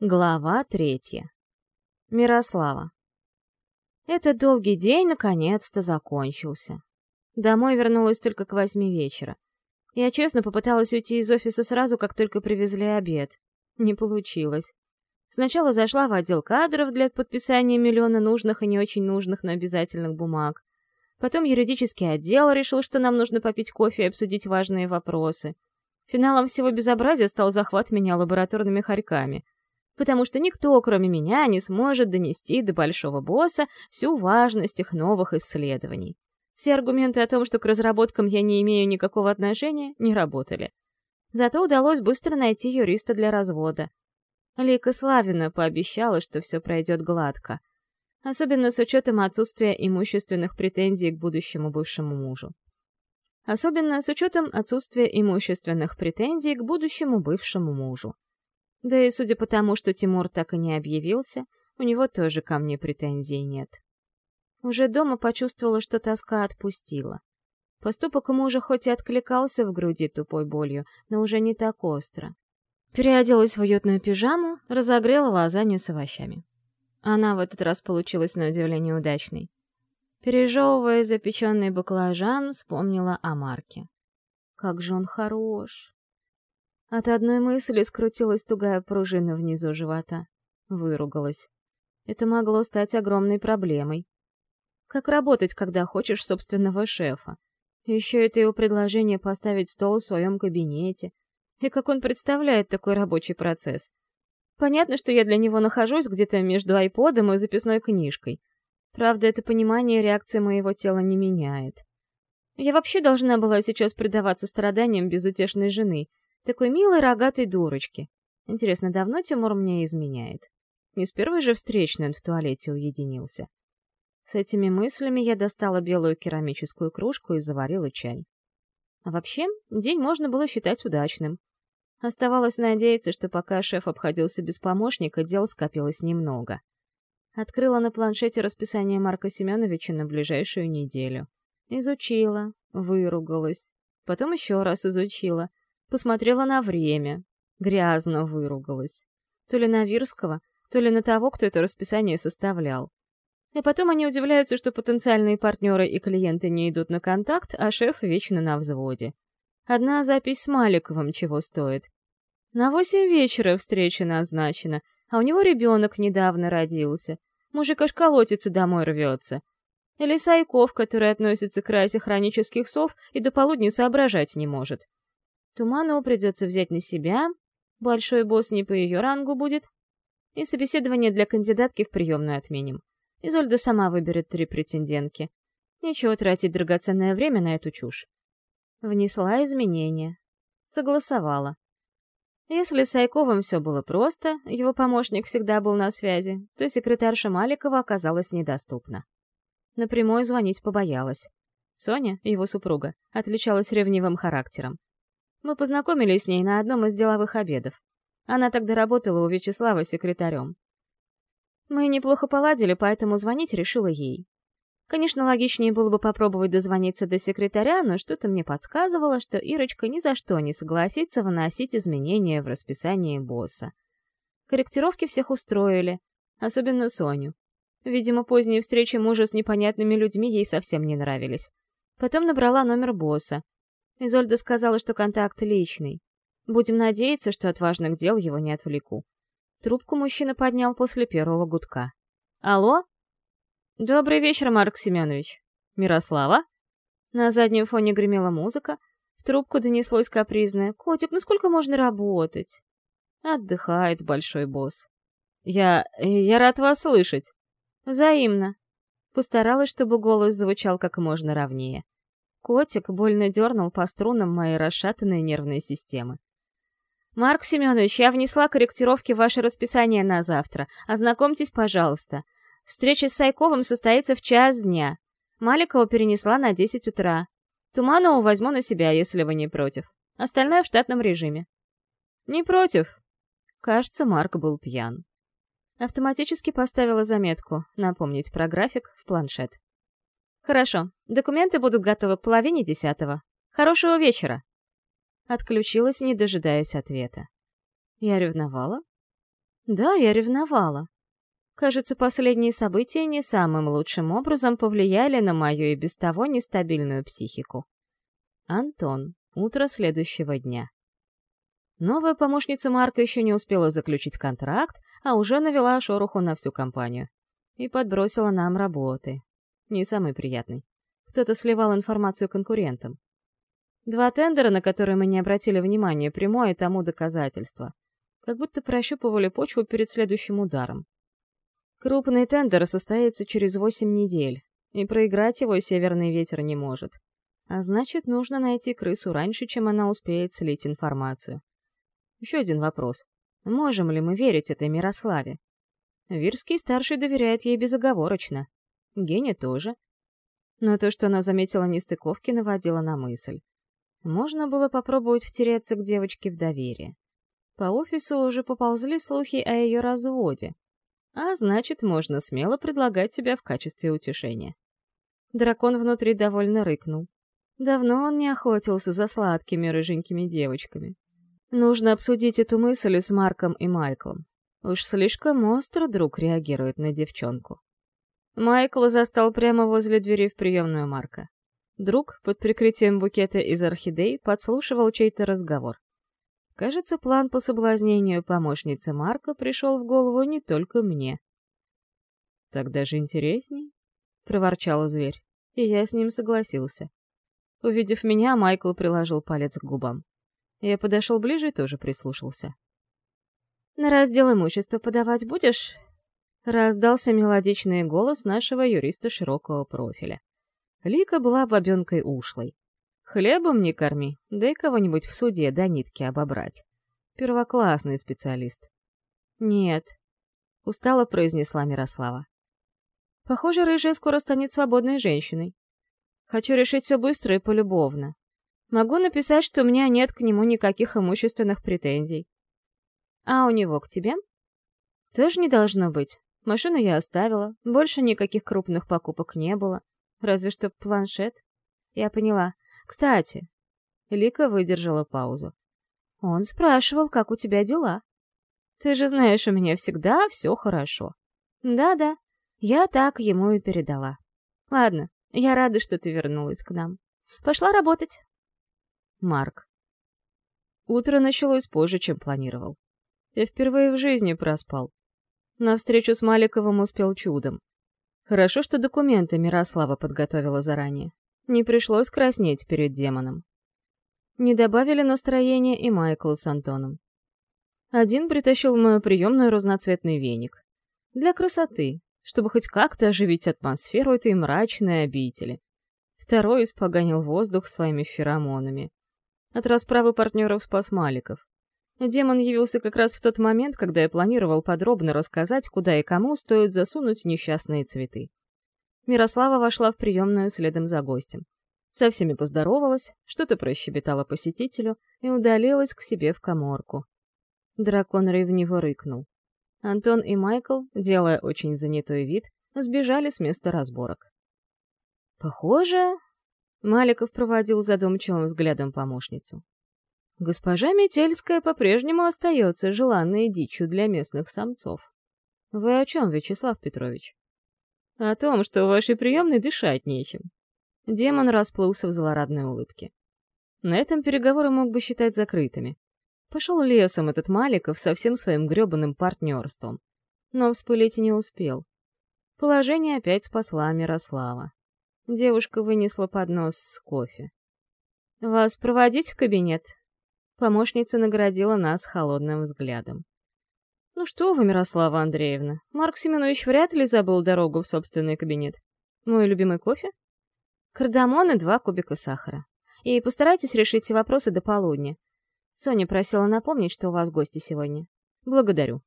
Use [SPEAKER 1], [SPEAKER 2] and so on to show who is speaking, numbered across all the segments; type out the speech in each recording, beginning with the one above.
[SPEAKER 1] Глава третья. Мирослава. Этот долгий день наконец-то закончился. Домой вернулась только к восьми вечера. Я честно попыталась уйти из офиса сразу, как только привезли обед. Не получилось. Сначала зашла в отдел кадров для подписания миллиона нужных и не очень нужных, но обязательных бумаг. Потом юридический отдел решил, что нам нужно попить кофе и обсудить важные вопросы. Финалом всего безобразия стал захват меня лабораторными хорьками — потому что никто, кроме меня, не сможет донести до большого босса всю важность их новых исследований. Все аргументы о том, что к разработкам я не имею никакого отношения, не работали. Зато удалось быстро найти юриста для развода. Лика Славина пообещала, что все пройдет гладко. Особенно с учетом отсутствия имущественных претензий к будущему бывшему мужу. Особенно с учетом отсутствия имущественных претензий к будущему бывшему мужу. Да и судя по тому, что Тимур так и не объявился, у него тоже ко мне претензий нет. Уже дома почувствовала, что тоска отпустила. Поступок мужа хоть и откликался в груди тупой болью, но уже не так остро. Переоделась в уютную пижаму, разогрела лазанью с овощами. Она в этот раз получилась на удивление удачной. Пережевывая запеченный баклажан, вспомнила о Марке. «Как же он хорош!» От одной мысли скрутилась тугая пружина внизу живота. Выругалась. Это могло стать огромной проблемой. Как работать, когда хочешь собственного шефа? Еще это его предложение поставить стол в своем кабинете. И как он представляет такой рабочий процесс? Понятно, что я для него нахожусь где-то между айподом и записной книжкой. Правда, это понимание реакции моего тела не меняет. Я вообще должна была сейчас предаваться страданиям безутешной жены — такой милой рогатой дурочки. Интересно, давно Тимур мне изменяет? Не с первой же встречной он в туалете уединился. С этими мыслями я достала белую керамическую кружку и заварила чай. А вообще, день можно было считать удачным. Оставалось надеяться, что пока шеф обходился без помощника, дел скопилось немного. Открыла на планшете расписание Марка Семеновича на ближайшую неделю. Изучила, выругалась, потом еще раз изучила посмотрела на время. Грязно выругалась. То ли на Вирского, то ли на того, кто это расписание составлял. И потом они удивляются, что потенциальные партнеры и клиенты не идут на контакт, а шеф вечно на взводе. Одна запись с Маликовым чего стоит. На восемь вечера встреча назначена, а у него ребенок недавно родился. Мужик аж колотится домой рвется. Или Сайков, который относится к расе хронических сов и до полудня соображать не может. Туманову придется взять на себя, большой босс не по ее рангу будет, и собеседование для кандидатки в приемную отменим. Изольда сама выберет три претендентки. Нечего тратить драгоценное время на эту чушь. Внесла изменения. Согласовала. Если с Айковым все было просто, его помощник всегда был на связи, то секретарша Маликова оказалась недоступна. Напрямую звонить побоялась. Соня, его супруга, отличалась ревнивым характером. Мы познакомились с ней на одном из деловых обедов. Она тогда работала у Вячеслава секретарем. Мы неплохо поладили, поэтому звонить решила ей. Конечно, логичнее было бы попробовать дозвониться до секретаря, но что-то мне подсказывало, что Ирочка ни за что не согласится вносить изменения в расписание босса. Корректировки всех устроили, особенно Соню. Видимо, поздние встречи мужа с непонятными людьми ей совсем не нравились. Потом набрала номер босса, Изольда сказала, что контакт личный. Будем надеяться, что от важных дел его не отвлеку. Трубку мужчина поднял после первого гудка. «Алло?» «Добрый вечер, Марк Семенович». «Мирослава?» На заднем фоне гремела музыка. В трубку донеслось капризное. «Котик, ну сколько можно работать?» Отдыхает большой босс. «Я... Э, я рад вас слышать». «Взаимно». Постаралась, чтобы голос звучал как можно ровнее. Котик больно дернул по струнам моей расшатанной нервной системы. «Марк Семенович, я внесла корректировки в ваше расписание на завтра. Ознакомьтесь, пожалуйста. Встреча с Сайковым состоится в час дня. Маликова перенесла на 10 утра. Туманову возьму на себя, если вы не против. Остальное в штатном режиме». «Не против». Кажется, Марк был пьян. Автоматически поставила заметку «Напомнить про график» в планшет. «Хорошо, документы будут готовы к половине десятого. Хорошего вечера!» Отключилась, не дожидаясь ответа. Я ревновала? Да, я ревновала. Кажется, последние события не самым лучшим образом повлияли на мою и без того нестабильную психику. Антон. Утро следующего дня. Новая помощница Марка еще не успела заключить контракт, а уже навела шороху на всю компанию. И подбросила нам работы не самый приятный. Кто-то сливал информацию конкурентам. Два тендера, на которые мы не обратили внимания, прямое тому доказательство. Как будто прощупывали почву перед следующим ударом. Крупный тендер состоится через восемь недель, и проиграть его северный ветер не может. А значит, нужно найти крысу раньше, чем она успеет слить информацию. Еще один вопрос. Можем ли мы верить этой Мирославе? Вирский старший доверяет ей безоговорочно. Гене тоже. Но то, что она заметила нестыковки, наводило на мысль. Можно было попробовать втереться к девочке в доверие. По офису уже поползли слухи о ее разводе. А значит, можно смело предлагать себя в качестве утешения. Дракон внутри довольно рыкнул. Давно он не охотился за сладкими рыженькими девочками. Нужно обсудить эту мысль с Марком и Майклом. Уж слишком остро друг реагирует на девчонку. Майкл застал прямо возле двери в приемную Марка. Друг, под прикрытием букета из орхидей, подслушивал чей-то разговор. Кажется, план по соблазнению помощницы Марка пришел в голову не только мне. «Так даже интересней», — проворчал зверь, и я с ним согласился. Увидев меня, Майкл приложил палец к губам. Я подошел ближе и тоже прислушался. «На раздел имущества подавать будешь?» Раздался мелодичный голос нашего юриста широкого профиля. Лика была бабенкой ушлой. Хлебом не корми, дай кого-нибудь в суде до нитки обобрать. Первоклассный специалист. Нет, устало произнесла Мирослава. Похоже, рыжая скоро станет свободной женщиной. Хочу решить все быстро и полюбовно. Могу написать, что у меня нет к нему никаких имущественных претензий. А у него к тебе? Тоже не должно быть. Машину я оставила, больше никаких крупных покупок не было. Разве что планшет. Я поняла. Кстати, Лика выдержала паузу. Он спрашивал, как у тебя дела. Ты же знаешь, у меня всегда все хорошо. Да-да, я так ему и передала. Ладно, я рада, что ты вернулась к нам. Пошла работать. Марк. Утро началось позже, чем планировал. Я впервые в жизни проспал. На встречу с Маликовым успел чудом. Хорошо, что документы Мирослава подготовила заранее. Не пришлось краснеть перед демоном. Не добавили настроения и Майкл с Антоном. Один притащил в мою приемную разноцветный веник. Для красоты, чтобы хоть как-то оживить атмосферу этой мрачной обители. Второй испоганил воздух своими феромонами. От расправы партнеров спас Маликов. Демон явился как раз в тот момент, когда я планировал подробно рассказать, куда и кому стоит засунуть несчастные цветы. Мирослава вошла в приемную следом за гостем. Со всеми поздоровалась, что-то прощебетала посетителю и удалилась к себе в коморку. Дракон ревниво рыкнул. Антон и Майкл, делая очень занятой вид, сбежали с места разборок. «Похоже...» — Маликов проводил задумчивым взглядом помощницу. Госпожа Метельская по-прежнему остается желанной дичью для местных самцов. Вы о чем, Вячеслав Петрович? О том, что в вашей приемной дышать нечем. Демон расплылся в злорадной улыбке. На этом переговоры мог бы считать закрытыми. Пошел лесом этот Маликов со всем своим гребаным партнерством. Но вспылить не успел. Положение опять спасла Мирослава. Девушка вынесла поднос с кофе. «Вас проводить в кабинет?» Помощница наградила нас холодным взглядом. «Ну что вы, Мирослава Андреевна, Марк Семенович вряд ли забыл дорогу в собственный кабинет. Мой любимый кофе? Кардамон и два кубика сахара. И постарайтесь решить все вопросы до полудня. Соня просила напомнить, что у вас гости сегодня. Благодарю».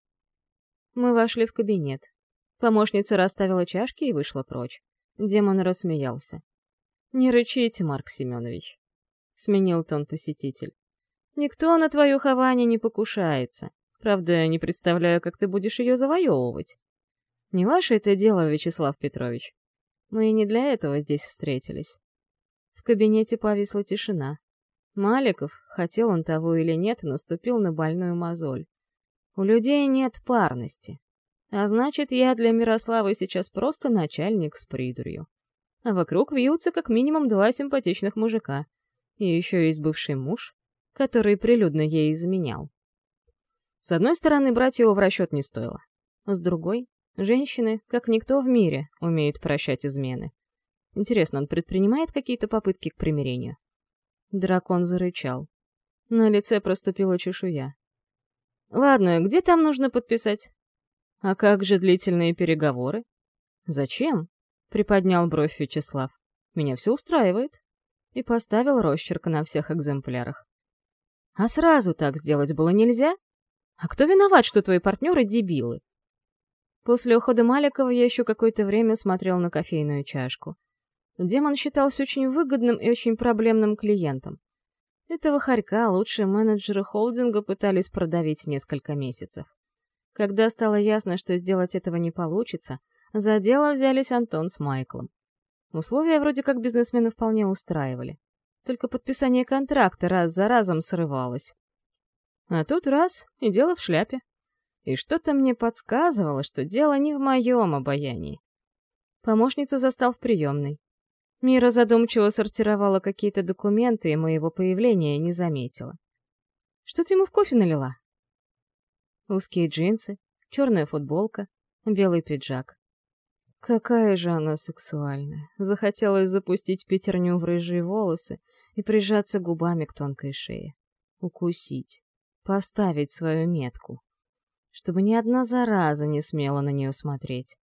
[SPEAKER 1] Мы вошли в кабинет. Помощница расставила чашки и вышла прочь. Демон рассмеялся. «Не рычите, Марк Семенович», — сменил тон посетитель. Никто на твою хаване не покушается. Правда, не представляю, как ты будешь ее завоевывать. Не ваше это дело, Вячеслав Петрович. Мы не для этого здесь встретились. В кабинете повисла тишина. Маликов, хотел он того или нет, наступил на больную мозоль. У людей нет парности. А значит, я для Мирославы сейчас просто начальник с придурью. А вокруг вьются как минимум два симпатичных мужика. И еще есть бывший муж который прилюдно ей изменял. С одной стороны, брать его в расчет не стоило. С другой, женщины, как никто в мире, умеют прощать измены. Интересно, он предпринимает какие-то попытки к примирению? Дракон зарычал. На лице проступила чешуя. «Ладно, где там нужно подписать?» «А как же длительные переговоры?» «Зачем?» — приподнял бровь Вячеслав. «Меня все устраивает». И поставил росчерк на всех экземплярах. А сразу так сделать было нельзя? А кто виноват, что твои партнеры дебилы? После ухода Маликова я еще какое-то время смотрел на кофейную чашку. Демон считался очень выгодным и очень проблемным клиентом. Этого хорька лучшие менеджеры холдинга пытались продавить несколько месяцев. Когда стало ясно, что сделать этого не получится, за дело взялись Антон с Майклом. Условия вроде как бизнесмены вполне устраивали. Только подписание контракта раз за разом срывалось. А тут раз — и дело в шляпе. И что-то мне подсказывало, что дело не в моем обаянии. Помощницу застал в приемной. Мира задумчиво сортировала какие-то документы и моего появления не заметила. Что ты ему в кофе налила? Узкие джинсы, черная футболка, белый пиджак. Какая же она сексуальная. Захотелось запустить пятерню в рыжие волосы и прижаться губами к тонкой шее. Укусить. Поставить свою метку. Чтобы ни одна зараза не смела на нее смотреть.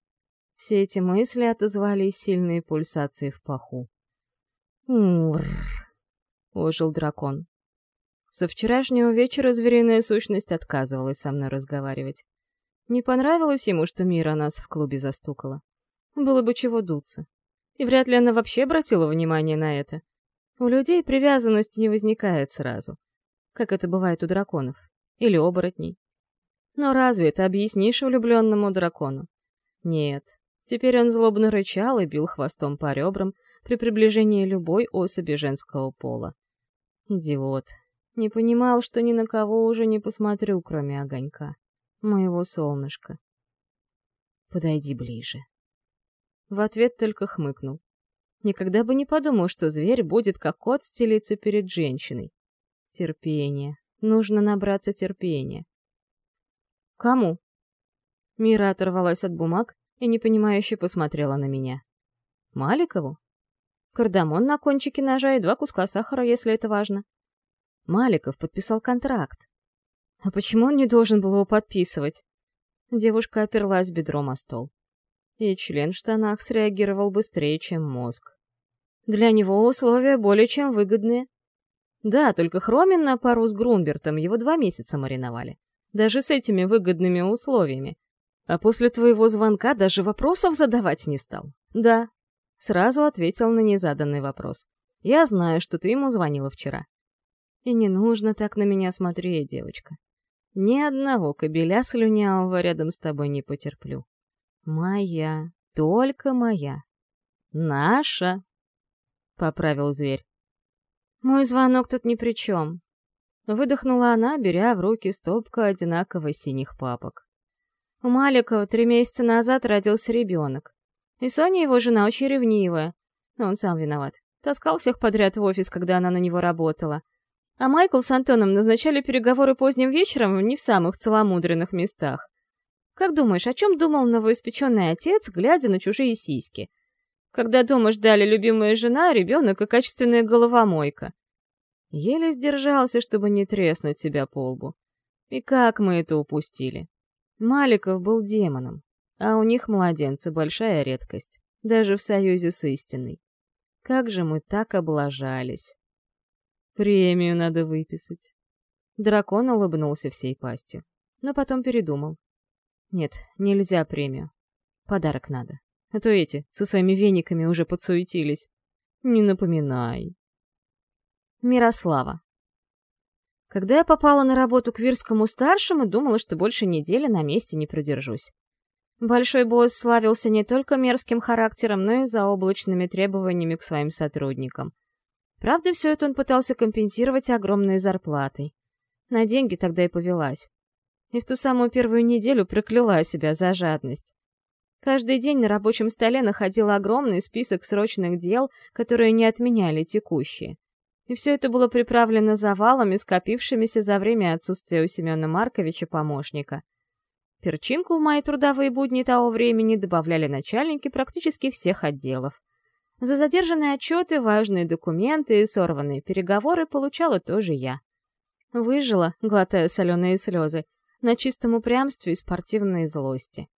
[SPEAKER 1] Все эти мысли отозвали сильные пульсации в паху. «Мурр!» — ожил дракон. Со вчерашнего вечера звериная сущность отказывалась со мной разговаривать. Не понравилось ему, что Мира нас в клубе застукала. Было бы чего дуться. И вряд ли она вообще обратила внимание на это. У людей привязанность не возникает сразу, как это бывает у драконов или оборотней. Но разве это объяснишь влюбленному дракону? Нет. Теперь он злобно рычал и бил хвостом по ребрам при приближении любой особи женского пола. Идиот. Не понимал, что ни на кого уже не посмотрю, кроме огонька. Моего солнышка. Подойди ближе. В ответ только хмыкнул. Никогда бы не подумал, что зверь будет как кот стелиться перед женщиной. Терпение. Нужно набраться терпения. Кому? Мира оторвалась от бумаг и непонимающе посмотрела на меня. Маликову? Кардамон на кончике ножа и два куска сахара, если это важно. Маликов подписал контракт. А почему он не должен был его подписывать? Девушка оперлась бедром о стол и член в штанах среагировал быстрее, чем мозг. Для него условия более чем выгодные. Да, только Хромин на пару с Грумбертом его два месяца мариновали. Даже с этими выгодными условиями. А после твоего звонка даже вопросов задавать не стал. Да. Сразу ответил на незаданный вопрос. Я знаю, что ты ему звонила вчера. И не нужно так на меня смотреть, девочка. Ни одного кобеля слюнявого рядом с тобой не потерплю. «Моя, только моя. Наша!» — поправил зверь. «Мой звонок тут ни при чем», — выдохнула она, беря в руки стопку одинаково синих папок. У Маликова три месяца назад родился ребенок. И Соня его жена очень ревнивая. Но он сам виноват. Таскал всех подряд в офис, когда она на него работала. А Майкл с Антоном назначали переговоры поздним вечером не в самых целомудренных местах. Как думаешь, о чем думал новоиспеченный отец, глядя на чужие сиськи? Когда дома ждали любимая жена, ребенок и качественная головомойка. Еле сдержался, чтобы не треснуть себя по лбу. И как мы это упустили? Маликов был демоном, а у них младенцы большая редкость, даже в союзе с истиной. Как же мы так облажались. Премию надо выписать. Дракон улыбнулся всей пастью, но потом передумал. Нет, нельзя премию. Подарок надо. А то эти со своими вениками уже подсуетились. Не напоминай. Мирослава. Когда я попала на работу к Вирскому-старшему, думала, что больше недели на месте не продержусь. Большой босс славился не только мерзким характером, но и заоблачными требованиями к своим сотрудникам. Правда, все это он пытался компенсировать огромной зарплатой. На деньги тогда и повелась и в ту самую первую неделю прокляла себя за жадность. Каждый день на рабочем столе находила огромный список срочных дел, которые не отменяли текущие. И все это было приправлено завалами, скопившимися за время отсутствия у Семена Марковича помощника. Перчинку в мои трудовые будни того времени добавляли начальники практически всех отделов. За задержанные отчеты, важные документы и сорванные переговоры получала тоже я. Выжила, глотая соленые слезы, на чистом упрямстве и спортивной злости.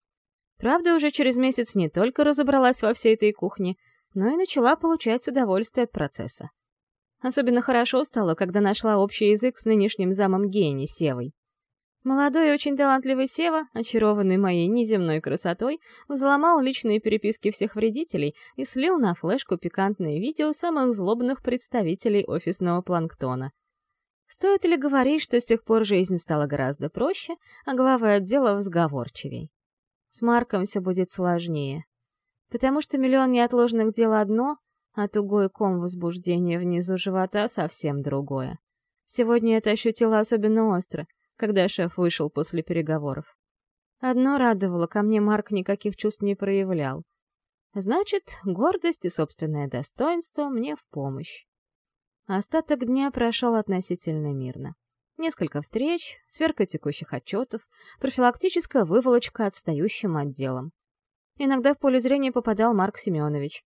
[SPEAKER 1] Правда, уже через месяц не только разобралась во всей этой кухне, но и начала получать удовольствие от процесса. Особенно хорошо стало, когда нашла общий язык с нынешним замом гений Севой. Молодой и очень талантливый Сева, очарованный моей неземной красотой, взломал личные переписки всех вредителей и слил на флешку пикантные видео самых злобных представителей офисного планктона. Стоит ли говорить, что с тех пор жизнь стала гораздо проще, а главы отделов сговорчивей? С Марком все будет сложнее. Потому что миллион неотложных дел одно, а тугой ком возбуждения внизу живота совсем другое. Сегодня это ощутила особенно остро, когда шеф вышел после переговоров. Одно радовало, ко мне Марк никаких чувств не проявлял. Значит, гордость и собственное достоинство мне в помощь. Остаток дня прошел относительно мирно. Несколько встреч, сверка текущих отчетов, профилактическая выволочка отстающим отделом. Иногда в поле зрения попадал Марк Семенович.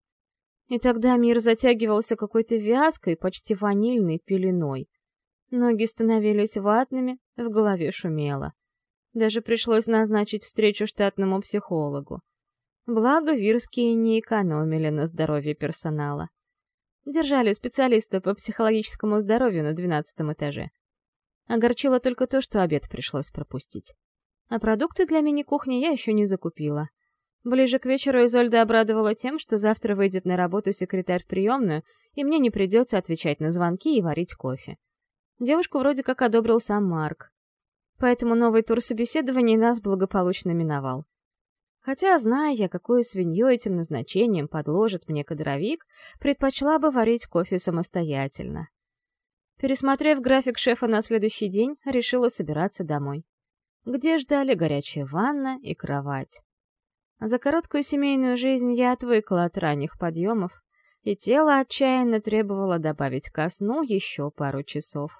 [SPEAKER 1] И тогда мир затягивался какой-то вязкой, почти ванильной пеленой. Ноги становились ватными, в голове шумело. Даже пришлось назначить встречу штатному психологу. Благо, вирские не экономили на здоровье персонала. Держали специалиста по психологическому здоровью на двенадцатом этаже. Огорчило только то, что обед пришлось пропустить. А продукты для мини-кухни я еще не закупила. Ближе к вечеру Изольда обрадовала тем, что завтра выйдет на работу секретарь в приемную, и мне не придется отвечать на звонки и варить кофе. Девушку вроде как одобрил сам Марк. Поэтому новый тур собеседований нас благополучно миновал. Хотя, зная я, какую свинью этим назначением подложит мне кадровик, предпочла бы варить кофе самостоятельно. Пересмотрев график шефа на следующий день, решила собираться домой. Где ждали горячая ванна и кровать. За короткую семейную жизнь я отвыкла от ранних подъемов, и тело отчаянно требовало добавить ко сну еще пару часов.